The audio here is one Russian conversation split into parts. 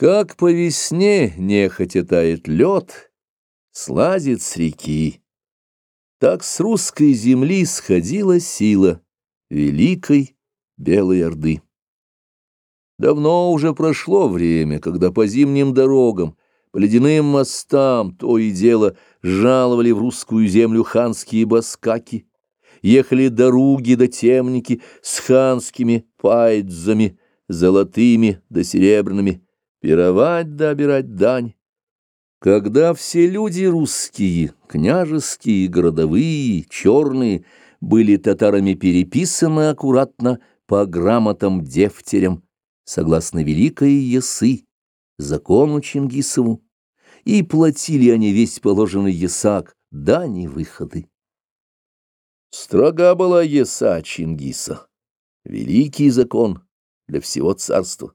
Как по весне нехотя тает лед, слазит с реки, так с русской земли сходила сила великой Белой Орды. Давно уже прошло время, когда по зимним дорогам, по ледяным мостам то и дело жаловали в русскую землю ханские баскаки, ехали дороги да темники с ханскими пайдзами, золотыми да серебряными, пировать да обирать дань. Когда все люди русские, княжеские, городовые, черные, были татарами переписаны аккуратно по грамотам дефтерям, согласно Великой Ясы, закону Чингисову, и платили они весь положенный ясак, дани выходы. Строга была Еса Чингиса, великий закон для всего царства.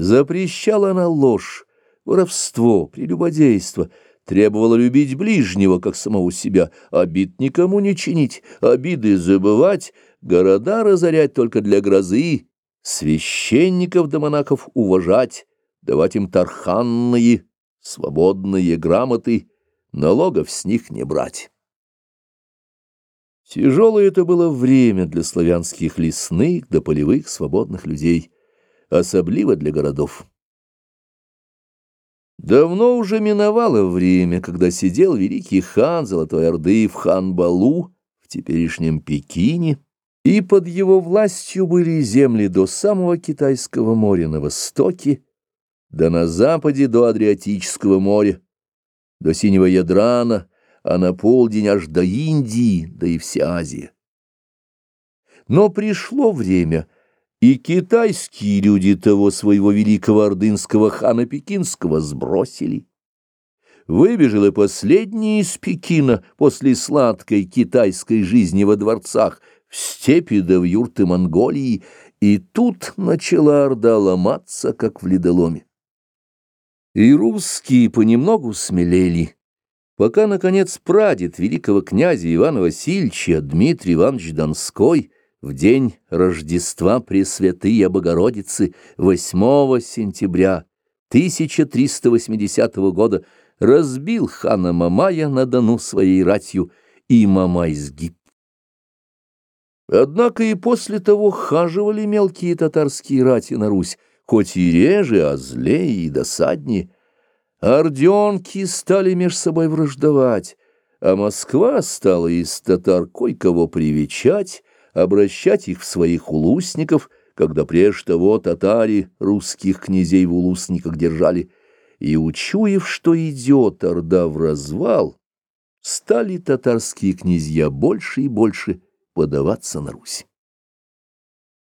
Запрещала она ложь, воровство, прелюбодейство, требовала любить ближнего, как самого себя, обид никому не чинить, обиды забывать, города разорять только для грозы, священников да монахов уважать, давать им тарханные, свободные грамоты, налогов с них не брать. Тяжелое это было время для славянских лесных да полевых свободных людей, особливо для городов. Давно уже миновало время, когда сидел великий хан Золотой Орды в хан-Балу, в теперешнем Пекине, и под его властью были земли до самого Китайского моря на востоке, да на западе до Адриатического моря, до Синего Ядрана, а на полдень аж до Индии, да и вся Азия. Но пришло время, и китайские люди того своего великого ордынского хана Пекинского сбросили. Выбежал и последний из Пекина после сладкой китайской жизни во дворцах, в степи да в юрты Монголии, и тут начала Орда ломаться, как в ледоломе. И русские понемногу смелели, пока, наконец, прадед великого князя Ивана Васильевича Дмитрий Иванович Донской в день Рождества Пресвятые Богородицы 8 сентября 1380 года разбил хана Мамая на Дону своей ратью, и Мамай сгиб. Однако и после того хаживали мелкие татарские рати на Русь, хоть и реже, а злее и досаднее, Орденки стали меж собой враждовать, а Москва стала из татар кое-кого привечать, обращать их в своих улусников, когда прежде того татари русских князей в улусниках держали, и, учуяв, что идет Орда в развал, стали татарские князья больше и больше подаваться на Русь.